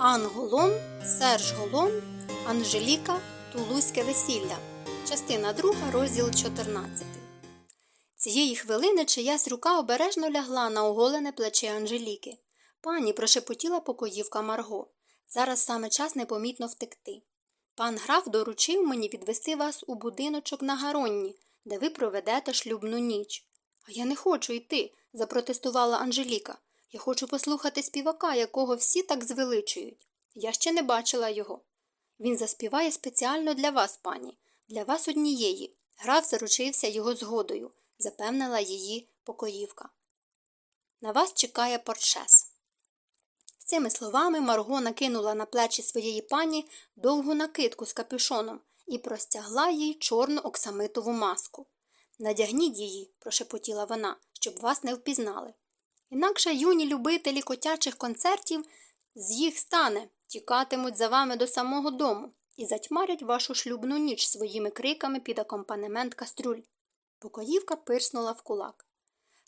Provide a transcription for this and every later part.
Анголон, Серж Голон, Анжеліка, Тулузьке весілля. Частина 2, розділ 14. Цієї хвилини чиясь рука обережно лягла на оголене плече Анжеліки. Пані прошепотіла покоївка Марго. Зараз саме час непомітно втекти. Пан граф доручив мені відвести вас у будиночок на гаронні, де ви проведете шлюбну ніч. А я не хочу йти, запротестувала Анжеліка. Я хочу послухати співака, якого всі так звеличують. Я ще не бачила його. Він заспіває спеціально для вас, пані, для вас однієї. Граф заручився його згодою, запевнила її покоївка. На вас чекає портшес. З цими словами Марго накинула на плечі своєї пані довгу накидку з капюшоном і простягла їй чорну оксамитову маску. Надягніть її, прошепотіла вона, щоб вас не впізнали. Інакше юні любителі котячих концертів з їх стане, тікатимуть за вами до самого дому і затьмарять вашу шлюбну ніч своїми криками під акомпанемент кастрюль. Покоївка пирснула в кулак.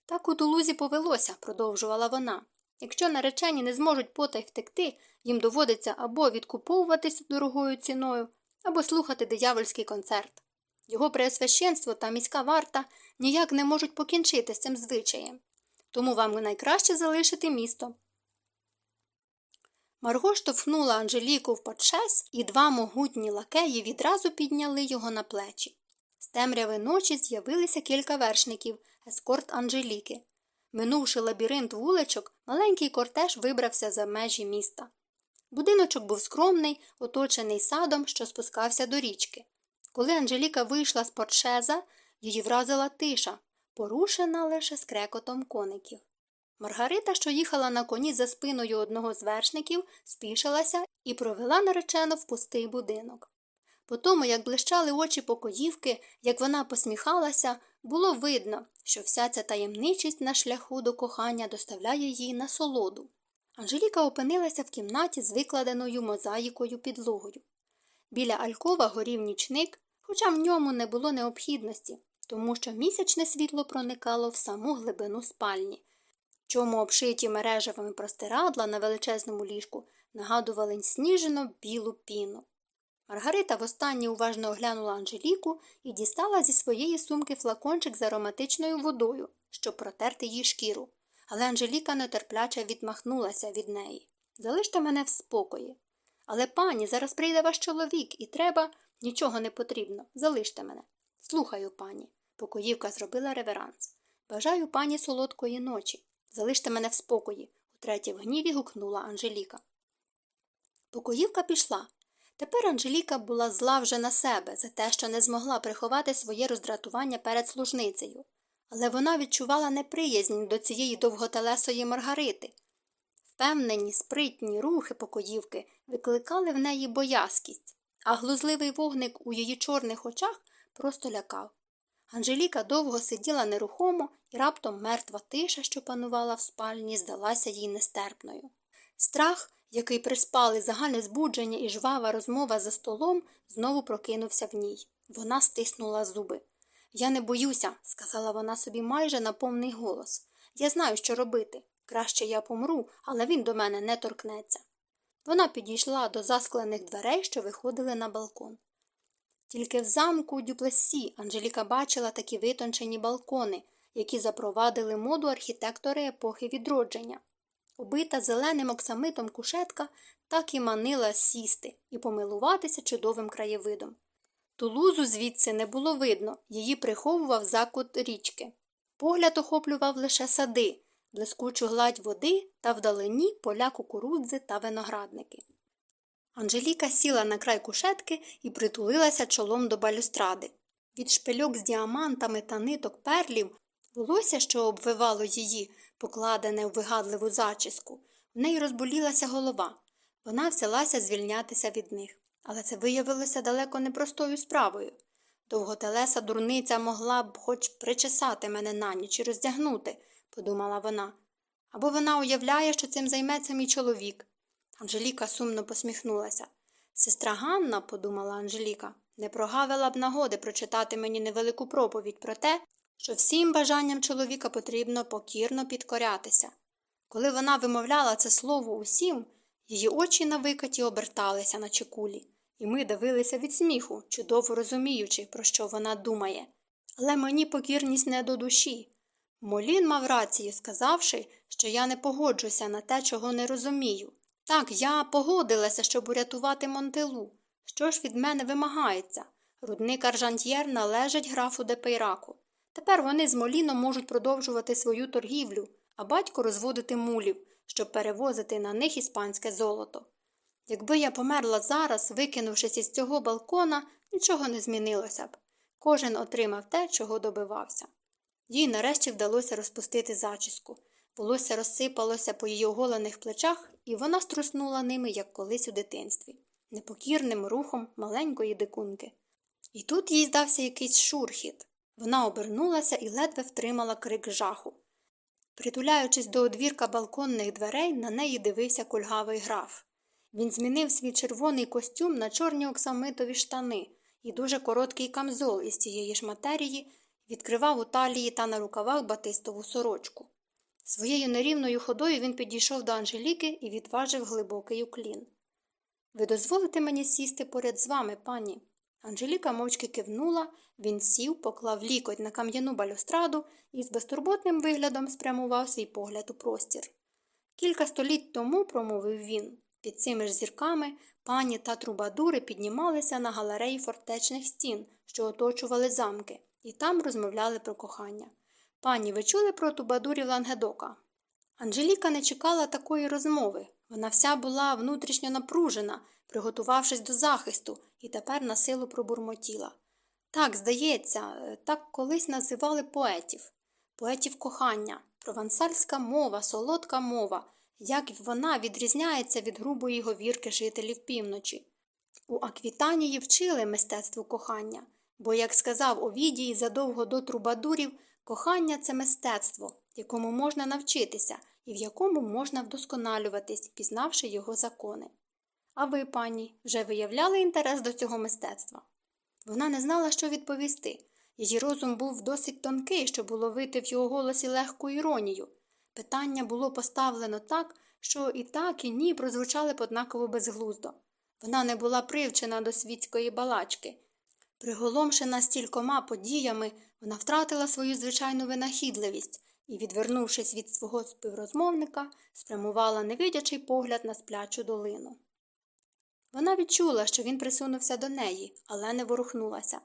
Так у тулузі повелося, продовжувала вона. Якщо наречені не зможуть потай втекти, їм доводиться або відкуповуватись дорогою ціною, або слухати диявольський концерт. Його преосвященство та міська варта ніяк не можуть покінчити з цим звичаєм тому вам найкраще залишити місто. Марго штовхнула Анжеліку в подшес, і два могутні лакеї відразу підняли його на плечі. З темряви ночі з'явилися кілька вершників, ескорт Анжеліки. Минувши лабіринт вуличок, маленький кортеж вибрався за межі міста. Будиночок був скромний, оточений садом, що спускався до річки. Коли Анжеліка вийшла з портшеза, її вразила тиша, порушена лише скрекотом коників. Маргарита, що їхала на коні за спиною одного з вершників, спішилася і провела наречену в пустий будинок. По тому, як блищали очі покоївки, як вона посміхалася, було видно, що вся ця таємничість на шляху до кохання доставляє їй насолоду. Анжеліка опинилася в кімнаті з викладеною мозаїкою підлогою. Біля Алькова горів нічник, хоча в ньому не було необхідності, тому що місячне світло проникало в саму глибину спальні, чому обшиті мережевими простирадла на величезному ліжку нагадували сніжено білу піну. Маргарита востаннє уважно оглянула Анжеліку і дістала зі своєї сумки флакончик з ароматичною водою, щоб протерти їй шкіру. Але Анжеліка нетерпляче відмахнулася від неї. Залиште мене в спокої. Але пані, зараз прийде ваш чоловік, і треба нічого не потрібно. Залиште мене. Слухаю, пані. Покоївка зробила реверанс. Бажаю пані солодкої ночі. Залиште мене в спокої, утретє в гніві гукнула Анжеліка. Покоївка пішла. Тепер Анжеліка була зла вже на себе за те, що не змогла приховати своє роздратування перед служницею, але вона відчувала неприязнь до цієї довготелесої Маргарити. Впевнені, спритні рухи покоївки викликали в неї боязкість, а глузливий вогник у її чорних очах просто лякав. Анжеліка довго сиділа нерухомо, і раптом мертва тиша, що панувала в спальні, здалася їй нестерпною. Страх, який приспали загальне збудження і жвава розмова за столом, знову прокинувся в ній. Вона стиснула зуби. Я не боюся, сказала вона собі майже на повний голос. Я знаю, що робити. Краще я помру, але він до мене не торкнеться. Вона підійшла до засклених дверей, що виходили на балкон. Тільки в замку Дюплесі Анжеліка бачила такі витончені балкони, які запровадили моду архітектори епохи відродження. Убита зеленим оксамитом кушетка так і манила сісти і помилуватися чудовим краєвидом. Тулузу звідси не було видно, її приховував закут річки. Погляд охоплював лише сади, блискучу гладь води та вдалині поля кукурудзи та виноградники. Анжеліка сіла на край кушетки і притулилася чолом до балюстради. Від шпильок з діамантами та ниток перлів волосся, що обвивало її, покладене в вигадливу зачіску, в неї розболілася голова. Вона взялася звільнятися від них, але це виявилося далеко непростою справою. Довготелеса дурниця могла б хоч причесати мене на ніч і роздягнути, подумала вона. Або вона уявляє, що цим займеться мій чоловік. Анжеліка сумно посміхнулася. Сестра Ганна, подумала Анжеліка, не прогавила б нагоди прочитати мені невелику проповідь про те, що всім бажанням чоловіка потрібно покірно підкорятися. Коли вона вимовляла це слово усім, Її очі на викаті оберталися на чекулі, і ми дивилися від сміху, чудово розуміючи, про що вона думає. Але мені покірність не до душі. Молін мав рацію, сказавши, що я не погоджуся на те, чого не розумію. Так, я погодилася, щоб урятувати Монтелу. Що ж від мене вимагається? Рудник Аржантьєр належить графу Депейраку. Тепер вони з Моліном можуть продовжувати свою торгівлю, а батько розводити мулів, щоб перевозити на них іспанське золото. Якби я померла зараз, викинувшись із цього балкона, нічого не змінилося б. Кожен отримав те, чого добивався. Їй нарешті вдалося розпустити зачіску. Волосся розсипалося по її оголених плечах, і вона струснула ними, як колись у дитинстві, непокірним рухом маленької дикунки. І тут їй здався якийсь шурхіт. Вона обернулася і ледве втримала крик жаху. Притуляючись до одвірка балконних дверей, на неї дивився кульгавий граф. Він змінив свій червоний костюм на чорні оксамитові штани і дуже короткий камзол із цієї ж матерії відкривав у талії та на рукавах батистову сорочку. Своєю нерівною ходою він підійшов до Анжеліки і відважив глибокий уклін. Ви дозволите мені сісти поряд з вами, пані? Анжеліка мовчки кивнула, він сів, поклав лікоть на кам'яну балюстраду і з безтурботним виглядом спрямував свій погляд у простір. Кілька століть тому, промовив він, під цими ж зірками пані та трубадури піднімалися на галереї фортечних стін, що оточували замки, і там розмовляли про кохання. Пані, ви чули про тубадурів Лангедока? Анжеліка не чекала такої розмови. Вона вся була внутрішньо напружена, приготувавшись до захисту, і тепер на силу пробурмотіла. Так, здається, так колись називали поетів, поетів кохання, провансальська мова, солодка мова, як вона відрізняється від грубої говірки жителів півночі. У Аквітанії вчили мистецтву кохання, бо, як сказав Овідій задовго до трубадурів, кохання це мистецтво, якому можна навчитися і в якому можна вдосконалюватись, пізнавши його закони. А ви, пані, вже виявляли інтерес до цього мистецтва? Вона не знала, що відповісти. Її розум був досить тонкий, щоб уловити в його голосі легку іронію. Питання було поставлено так, що і так, і ні прозвучали однаково безглуздо. Вона не була привчена до світської балачки. Приголомшена стількома подіями, вона втратила свою звичайну винахідливість і, відвернувшись від свого співрозмовника, спрямувала невидячий погляд на сплячу долину. Вона відчула, що він присунувся до неї, але не ворухнулася.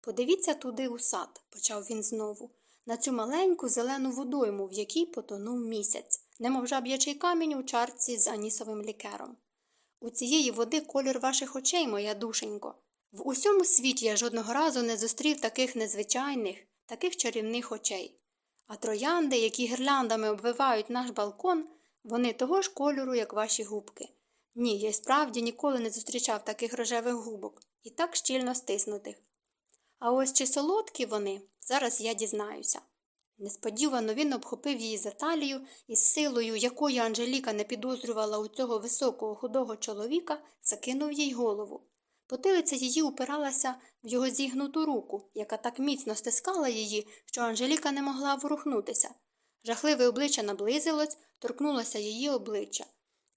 Подивіться туди у сад, почав він знову, на цю маленьку зелену водойму, в якій потонув місяць, немов жаб'ячий камінь у чарці з анісовим лікером. У цієї води колір ваших очей, моя душенько. В усьому світі я жодного разу не зустрів таких незвичайних, таких чарівних очей. А троянди, які гірляндами обвивають наш балкон, вони того ж кольору, як ваші губки. Ні, я й справді ніколи не зустрічав таких рожевих губок і так щільно стиснутих. А ось чи солодкі вони, зараз я дізнаюся. Несподівано він обхопив її за талію і з силою, якої Анжеліка не підозрювала у цього високого худого чоловіка, закинув їй голову. Потилиця її упиралася в його зігнуту руку, яка так міцно стискала її, що Анжеліка не могла ворухнутися. Жахливе обличчя наблизилось, торкнулося її обличчя.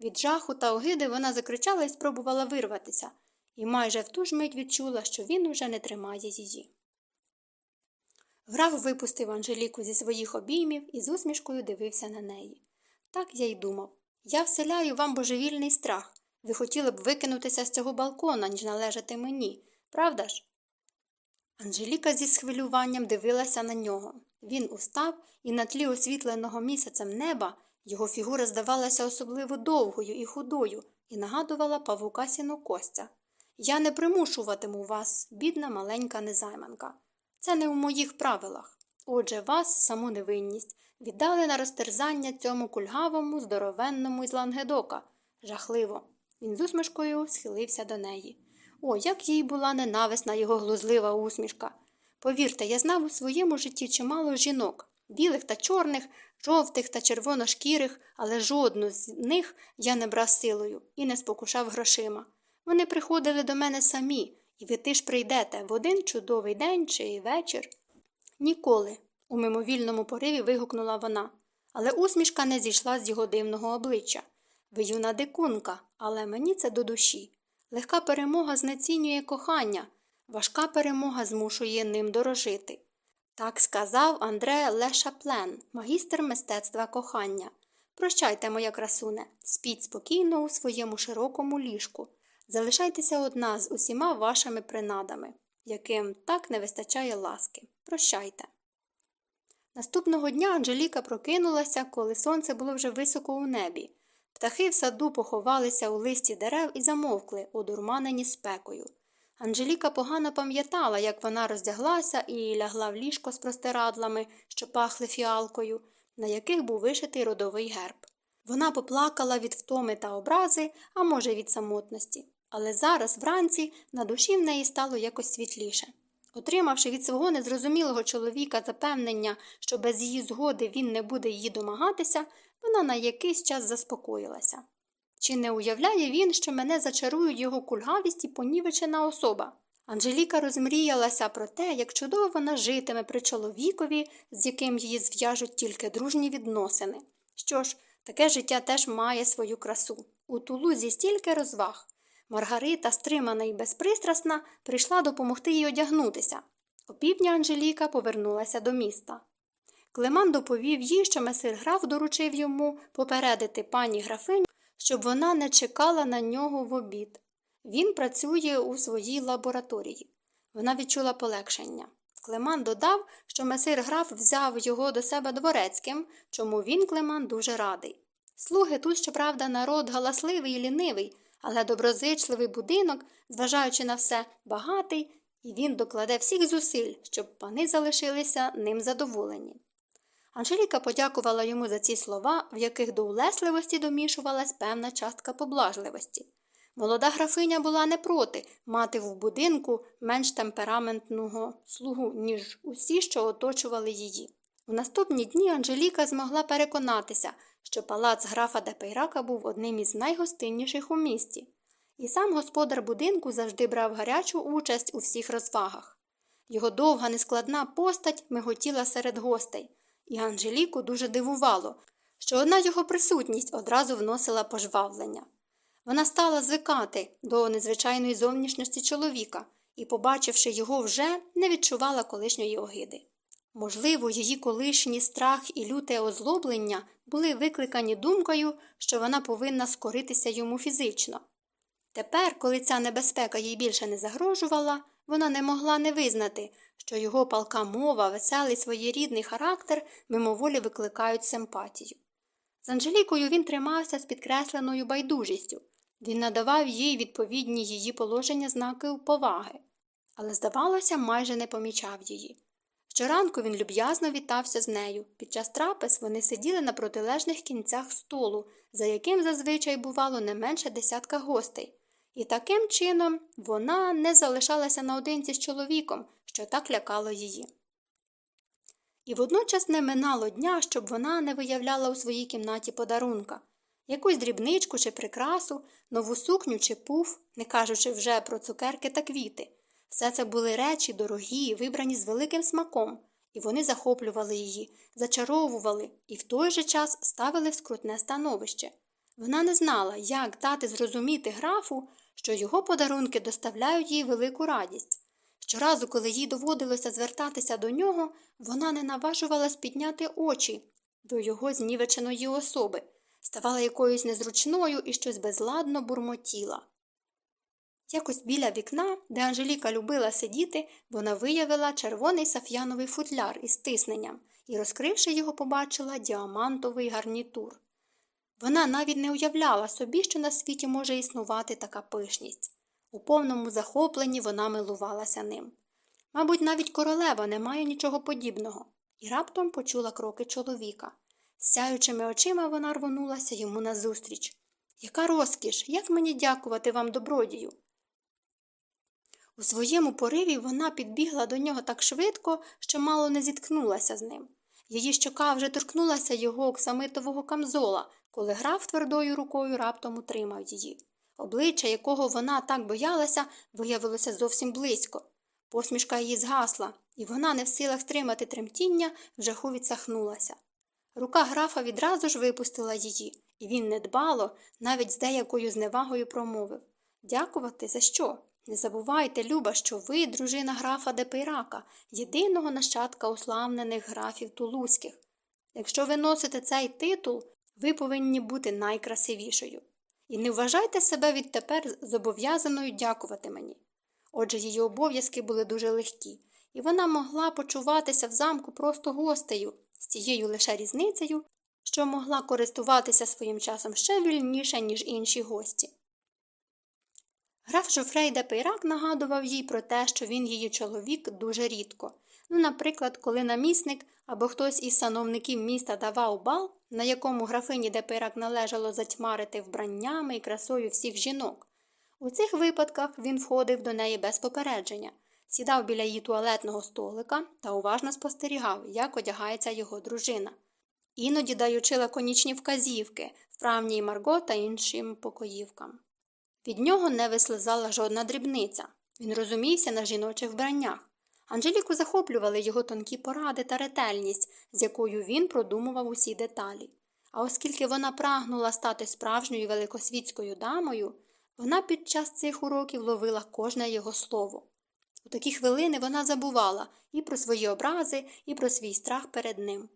Від жаху та огиди вона закричала і спробувала вирватися, і майже в ту ж мить відчула, що він уже не тримає її. Граф випустив Анжеліку зі своїх обіймів і з усмішкою дивився на неї. Так я й думав. Я вселяю вам божевільний страх. Ви хотіли б викинутися з цього балкона, ніж належати мені, правда ж? Анжеліка зі схвилюванням дивилася на нього. Він устав, і на тлі освітленого місяцем неба його фігура здавалася особливо довгою і худою і нагадувала павука сінокостя. Я не примушуватиму вас, бідна маленька незайманка. Це не у моїх правилах. Отже, вас, саму невинність, віддали на розтерзання цьому кульгавому, здоровенному із лангедока. Жахливо. Він з усмішкою схилився до неї. О, як їй була ненависна його глузлива усмішка. Повірте, я знав у своєму житті чимало жінок, білих та чорних, жовтих та червоношкірих, але жодну з них я не брав силою і не спокушав грошима. Вони приходили до мене самі, і ви ти ж прийдете в один чудовий день чи вечір. Ніколи, у мимовільному пориві вигукнула вона, але усмішка не зійшла з його дивного обличчя. Ви юна дикунка, але мені це до душі. Легка перемога знецінює кохання, важка перемога змушує ним дорожити. Так сказав Андре Лешаплен, магістр мистецтва кохання. Прощайте, моя красуне, спіть спокійно у своєму широкому ліжку. Залишайтеся одна з усіма вашими принадами, яким так не вистачає ласки. Прощайте. Наступного дня Анжеліка прокинулася, коли сонце було вже високо у небі. Птахи в саду поховалися у листі дерев і замовкли, одурманені спекою. Анжеліка погано пам'ятала, як вона роздяглася і лягла в ліжко з простирадлами, що пахли фіалкою, на яких був вишитий родовий герб. Вона поплакала від втоми та образи, а може, від самотності. Але зараз, вранці, на душі в неї стало якось світліше. Отримавши від свого незрозумілого чоловіка запевнення, що без її згоди він не буде її домагатися, вона на якийсь час заспокоїлася. Чи не уявляє він, що мене зачарують його кульгавість і понівечена особа? Анжеліка розмріялася про те, як чудово вона житиме при чоловікові, з яким її зв'яжуть тільки дружні відносини. Що ж, таке життя теж має свою красу. У тулузі стільки розваг. Маргарита, стримана і безпристрасна, прийшла допомогти їй одягнутися. Опівдня Анжеліка повернулася до міста. Клеман доповів їй, що месир граф доручив йому попередити пані графиню, щоб вона не чекала на нього в обід. Він працює у своїй лабораторії. Вона відчула полегшення. Клеман додав, що месир граф взяв його до себе дворецьким, чому він, Клеман, дуже радий. Слуги тут, щоправда, народ галасливий і лінивий, але доброзичливий будинок, зважаючи на все, багатий, і він докладе всіх зусиль, щоб пани залишилися ним задоволені. Анжеліка подякувала йому за ці слова, в яких до улесливості домішувалась певна частка поблажливості. Молода графиня була не проти мати в будинку менш темпераментного слугу, ніж усі, що оточували її. У наступні дні Анжеліка змогла переконатися, що палац графа Депейрака був одним із найгостинніших у місті, і сам господар будинку завжди брав гарячу участь у всіх розвагах. Його довга нескладна постать миготіла серед гостей, і Анжеліку дуже дивувало, що одна його присутність одразу вносила пожвавлення. Вона стала звикати до незвичайної зовнішності чоловіка і, побачивши його вже, не відчувала колишньої огиди. Можливо, її колишній страх і люте озлоблення були викликані думкою, що вона повинна скоритися йому фізично. Тепер, коли ця небезпека їй більше не загрожувала, вона не могла не визнати, що його палка мова, веселий своєрідний характер мимоволі викликають симпатію. З Анжелікою він тримався з підкресленою байдужістю, він надавав їй відповідні її положення знаки поваги, але, здавалося, майже не помічав її. Щоранку він люб'язно вітався з нею. Під час трапез вони сиділи на протилежних кінцях столу, за яким зазвичай бувало не менше десятка гостей, і таким чином вона не залишалася наодинці з чоловіком, що так лякало її. І водночас не минало дня, щоб вона не виявляла у своїй кімнаті подарунка якусь дрібничку чи прикрасу, нову сукню чи пуф, не кажучи вже про цукерки та квіти. Все це були речі дорогі, вибрані з великим смаком, і вони захоплювали її, зачаровували і в той же час ставили в скрутне становище. Вона не знала, як дати зрозуміти графу, що його подарунки доставляють їй велику радість. Щоразу, коли їй доводилося звертатися до нього, вона не наважувалась підняти очі до його знівеченої особи, ставала якоюсь незручною і щось безладно бурмотіла. Якось біля вікна, де Анжеліка любила сидіти, вона виявила червоний саф'яновий футляр із тисненням і, розкривши його, побачила діамантовий гарнітур. Вона навіть не уявляла собі, що на світі може існувати така пишність. У повному захопленні вона милувалася ним. Мабуть, навіть королева не має нічого подібного, і раптом почула кроки чоловіка. Сяючими очима вона рвонулася йому назустріч. Яка розкіш, як мені дякувати вам, добродію? У своєму пориві вона підбігла до нього так швидко, що мало не зіткнулася з ним. Її щока вже торкнулася його оксамитового камзола, коли граф твердою рукою раптом утримав її. Обличчя, якого вона так боялася, виявилося зовсім близько. Посмішка її згасла, і вона, не в силах стримати тремтіння, в жаху відсахнулася. Рука графа відразу ж випустила її, і він недбало, навіть з деякою зневагою промовив Дякувати за що? Не забувайте, Люба, що ви, дружина графа Депейрака, єдиного нащадка уславнених графів тулузьких. Якщо ви носите цей титул, ви повинні бути найкрасивішою. І не вважайте себе відтепер зобов'язаною дякувати мені. Отже, її обов'язки були дуже легкі, і вона могла почуватися в замку просто гостею, з тією лише різницею, що могла користуватися своїм часом ще вільніше, ніж інші гості. Граф Жофрей де Пейрак нагадував їй про те, що він її чоловік дуже рідко. Ну, наприклад, коли намісник або хтось із сановників міста давав бал, на якому графині де Пейрак належало затьмарити вбраннями і красою всіх жінок. У цих випадках він входив до неї без попередження, сідав біля її туалетного столика та уважно спостерігав, як одягається його дружина, іноді даючи лаконічні вказівки вправній Марго та іншим покоївкам. Від нього не вислизала жодна дрібниця. Він розумівся на жіночих вбраннях. Анжеліку захоплювали його тонкі поради та ретельність, з якою він продумував усі деталі. А оскільки вона прагнула стати справжньою великосвітською дамою, вона під час цих уроків ловила кожне його слово. У такі хвилини вона забувала і про свої образи, і про свій страх перед ним.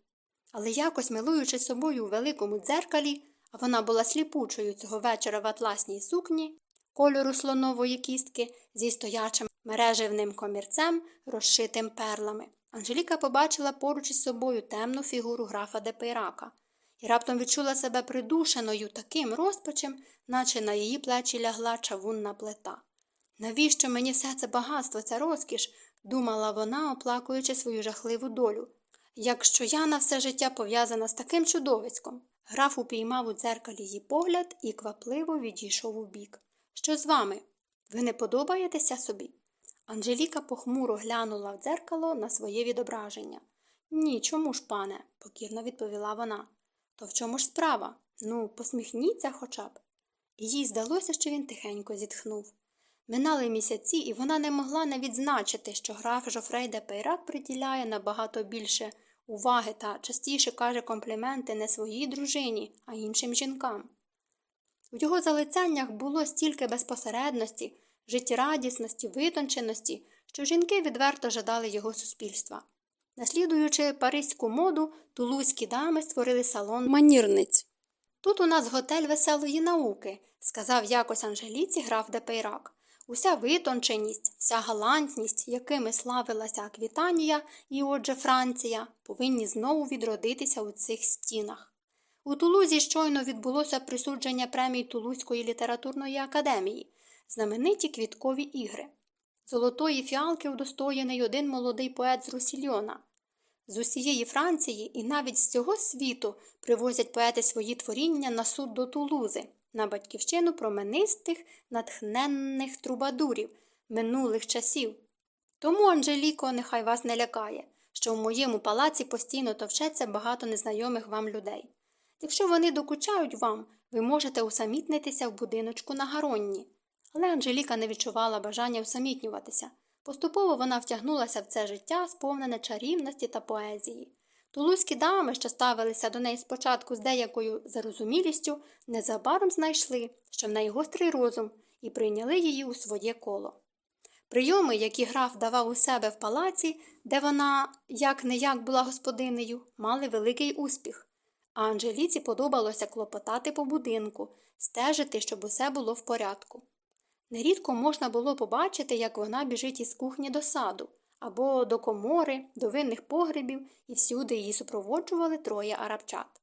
Але якось, милуючись собою у великому дзеркалі, вона була сліпучою цього вечора в атласній сукні, кольору слонової кістки зі стоячим мережевним комірцем, розшитим перлами. Анжеліка побачила поруч із собою темну фігуру графа Депейрака і раптом відчула себе придушеною таким розпачем, наче на її плечі лягла чавунна плита. Навіщо мені все це багатство, ця розкіш? думала вона, оплакуючи свою жахливу долю. Якщо я на все життя пов'язана з таким чудовиськом. Граф упіймав у дзеркалі її погляд і квапливо відійшов у бік. Що з вами? Ви не подобаєтеся собі? Анжеліка похмуро глянула в дзеркало на своє відображення. Ні, чому ж, пане, покірно відповіла вона. То в чому ж справа? Ну, посміхніться хоча б. Їй здалося, що він тихенько зітхнув. Минали місяці, і вона не могла не відзначити, що граф Жофрей де Пейрак приділяє набагато більше уваги та частіше каже компліменти не своїй дружині, а іншим жінкам. У його залицяннях було стільки безпосередності, життєрадісності, витонченості, що жінки відверто жадали його суспільства. Наслідуючи паризьку моду, тулузькі дами створили салон манірниць. Тут у нас готель веселої науки, сказав якось Анжеліці граф де Пейрак. Уся витонченість, вся галантність, якими славилася Аквітанія і, отже, Франція, повинні знову відродитися у цих стінах. У Тулузі щойно відбулося присудження премій Тулузької літературної академії, знамениті квіткові ігри. Золотої фіалки удостоєний один молодий поет з Русільйона. З усієї Франції і навіть з цього світу привозять поети свої творіння на суд до Тулузи на батьківщину променистих, натхненних трубадурів минулих часів. Тому, Анжеліко, нехай вас не лякає, що в моєму палаці постійно товчеться багато незнайомих вам людей. Якщо вони докучають вам, ви можете усамітнитися в будиночку на гаронні. Але Анжеліка не відчувала бажання усамітнюватися. Поступово вона втягнулася в це життя, сповнене чарівності та поезії. Тулузькі дами, що ставилися до неї спочатку з деякою зарозумілістю, незабаром знайшли, що в неї гострий розум, і прийняли її у своє коло. Прийоми, які граф давав у себе в палаці, де вона як не як була господинею, мали великий успіх, а Анжеліці подобалося клопотати по будинку, стежити, щоб усе було в порядку. Нерідко можна було побачити, як вона біжить із кухні до саду або до комори, до винних погребів, і всюди її супроводжували троє арабчат.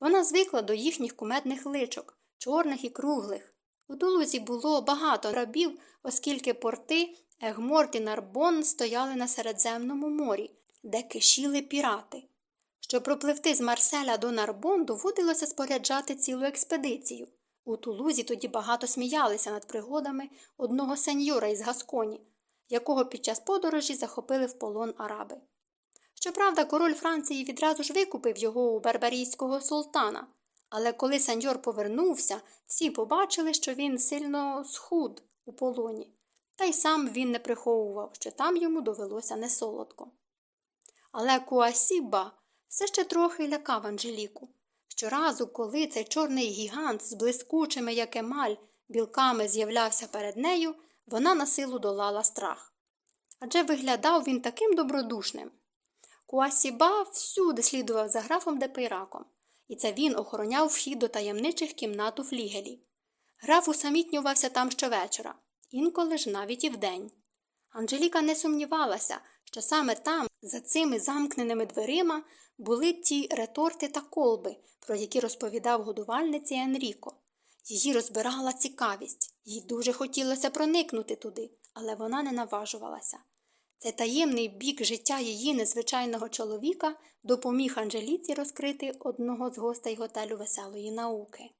Вона звикла до їхніх кумедних личок, чорних і круглих. У Тулузі було багато рабів, оскільки порти Егморт і Нарбон стояли на Середземному морі, де кишіли пірати. Щоб пропливти з Марселя до Нарбон, доводилося споряджати цілу експедицію. У Тулузі тоді багато сміялися над пригодами одного сеньора із Гасконі, якого під час подорожі захопили в полон араби. Щоправда, король Франції відразу ж викупив його у барбарійського султана, але коли сеньор повернувся, всі побачили, що він сильно схуд у полоні, та й сам він не приховував, що там йому довелося несолодко. Але Куасіба все ще трохи лякав Анжеліку. Щоразу, коли цей чорний гігант з блискучими, як емаль, білками з'являвся перед нею, вона на силу долала страх. Адже виглядав він таким добродушним. Куасіба всюди слідував за графом Депейраком, і це він охороняв вхід до таємничих кімнат у флігелі. Граф усамітнювався там щовечора, інколи ж навіть і вдень. Анжеліка не сумнівалася, що саме там, за цими замкненими дверима, були ті реторти та колби, про які розповідав годувальниці Енріко. Її розбирала цікавість, їй дуже хотілося проникнути туди, але вона не наважувалася. Цей таємний бік життя її незвичайного чоловіка допоміг Анжеліці розкрити одного з гостей готелю веселої науки.